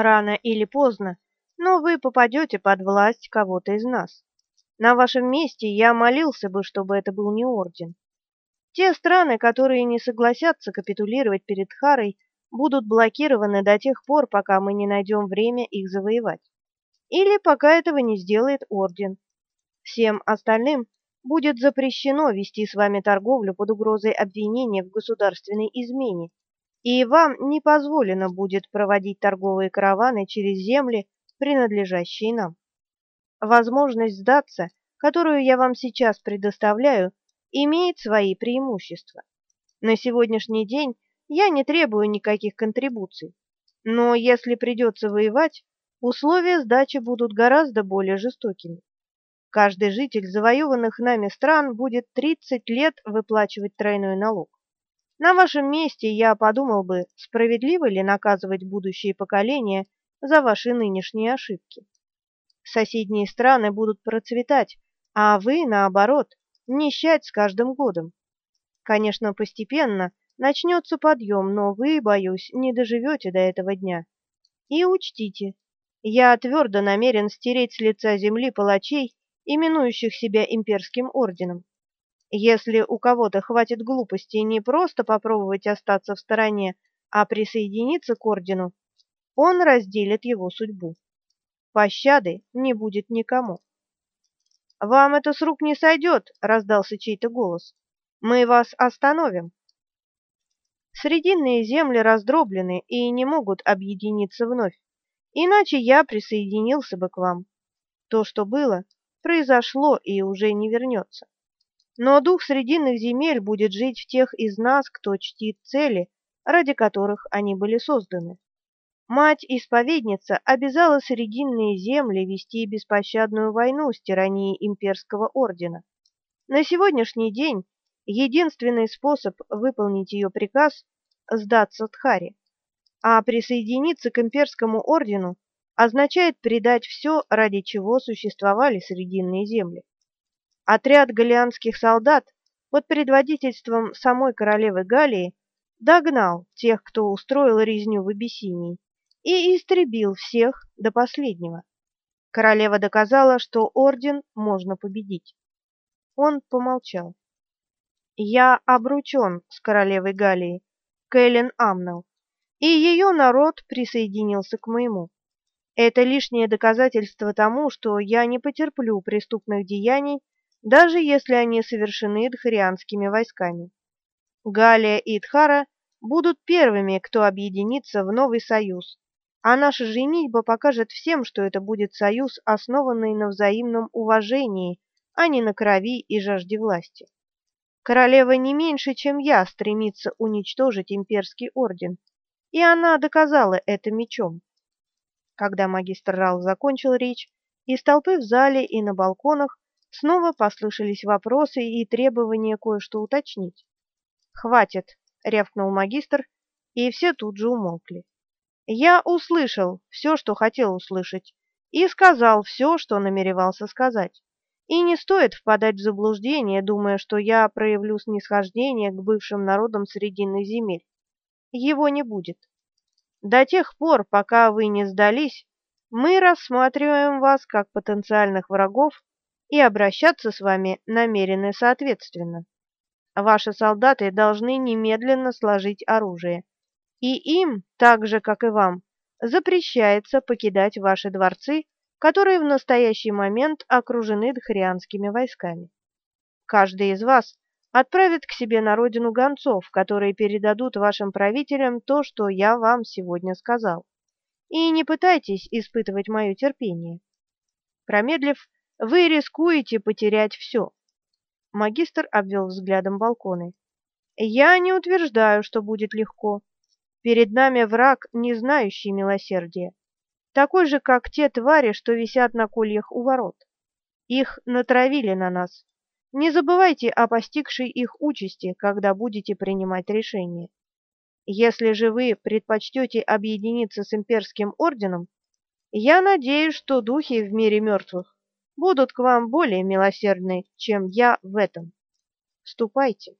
Рано или поздно, но вы попадете под власть кого-то из нас. На вашем месте я молился бы, чтобы это был не орден. Те страны, которые не согласятся капитулировать перед Харой, будут блокированы до тех пор, пока мы не найдем время их завоевать. Или пока этого не сделает орден. Всем остальным будет запрещено вести с вами торговлю под угрозой обвинения в государственной измене, и вам не позволено будет проводить торговые караваны через земли, принадлежащие нам. Возможность сдаться, которую я вам сейчас предоставляю, имеет свои преимущества. На сегодняшний день я не требую никаких контрибуций, но если придется воевать, условия сдачи будут гораздо более жестокими. Каждый житель завоеванных нами стран будет 30 лет выплачивать тройной налог. На вашем месте я подумал бы, справедливо ли наказывать будущие поколения за ваши нынешние ошибки. Соседние страны будут процветать, а вы, наоборот, нищать с каждым годом. Конечно, постепенно начнется подъем, но вы, боюсь, не доживете до этого дня. И учтите, я твердо намерен стереть с лица земли палачей, именующих себя имперским орденом. Если у кого-то хватит глупости не просто попробовать остаться в стороне, а присоединиться к ордену, он разделит его судьбу. Пощады не будет никому. «Вам это с рук не сойдет!» — раздался чей-то голос. «Мы вас остановим!» Срединные земли раздроблены и не могут объединиться вновь, иначе я присоединился бы к вам. То, что было, произошло и уже не вернется. Но дух срединных земель будет жить в тех из нас, кто чтит цели, ради которых они были созданы. Мать-исповедница обязала Срединные земли вести беспощадную войну с тиранией имперского ордена. На сегодняшний день единственный способ выполнить ее приказ – сдаться Тхари, а присоединиться к имперскому ордену означает предать все, ради чего существовали Срединные земли. Отряд галианских солдат под предводительством самой королевы Галии догнал тех, кто устроил резню в Абиссинии, и истребил всех до последнего. Королева доказала, что орден можно победить. Он помолчал. Я обручен с королевой Галии, Кэлен Амнел, и ее народ присоединился к моему. Это лишнее доказательство тому, что я не потерплю преступных деяний, даже если они совершены дхарианскими войсками. Галия и Дхара будут первыми, кто объединится в новый союз, а наша женитьба покажет всем, что это будет союз, основанный на взаимном уважении, а не на крови и жажде власти. Королева не меньше, чем я, стремится уничтожить имперский орден, и она доказала это мечом. Когда магистр Рал закончил речь, из толпы в зале и на балконах снова послышались вопросы и требования кое-что уточнить. «Хватит!» — рявкнул магистр, и все тут же умолкли. Я услышал все, что хотел услышать, и сказал все, что намеревался сказать. И не стоит впадать в заблуждение, думая, что я проявлю снисхождение к бывшим народам Срединных земель. Его не будет. До тех пор, пока вы не сдались, мы рассматриваем вас как потенциальных врагов и обращаться с вами намерены соответственно. Ваши солдаты должны немедленно сложить оружие и им, так же, как и вам, запрещается покидать ваши дворцы, которые в настоящий момент окружены дхарианскими войсками. Каждый из вас отправит к себе на родину гонцов, которые передадут вашим правителям то, что я вам сегодня сказал. И не пытайтесь испытывать мое терпение. Промедлив, вы рискуете потерять все. Магистр обвел взглядом балконы. Я не утверждаю, что будет легко. Перед нами враг, не знающий милосердия, такой же, как те твари, что висят на кольях у ворот. Их натравили на нас. Не забывайте о постигшей их участи, когда будете принимать решение. Если же вы предпочтете объединиться с имперским орденом, я надеюсь, что духи в мире мертвых будут к вам более милосердны, чем я в этом. Ступайте.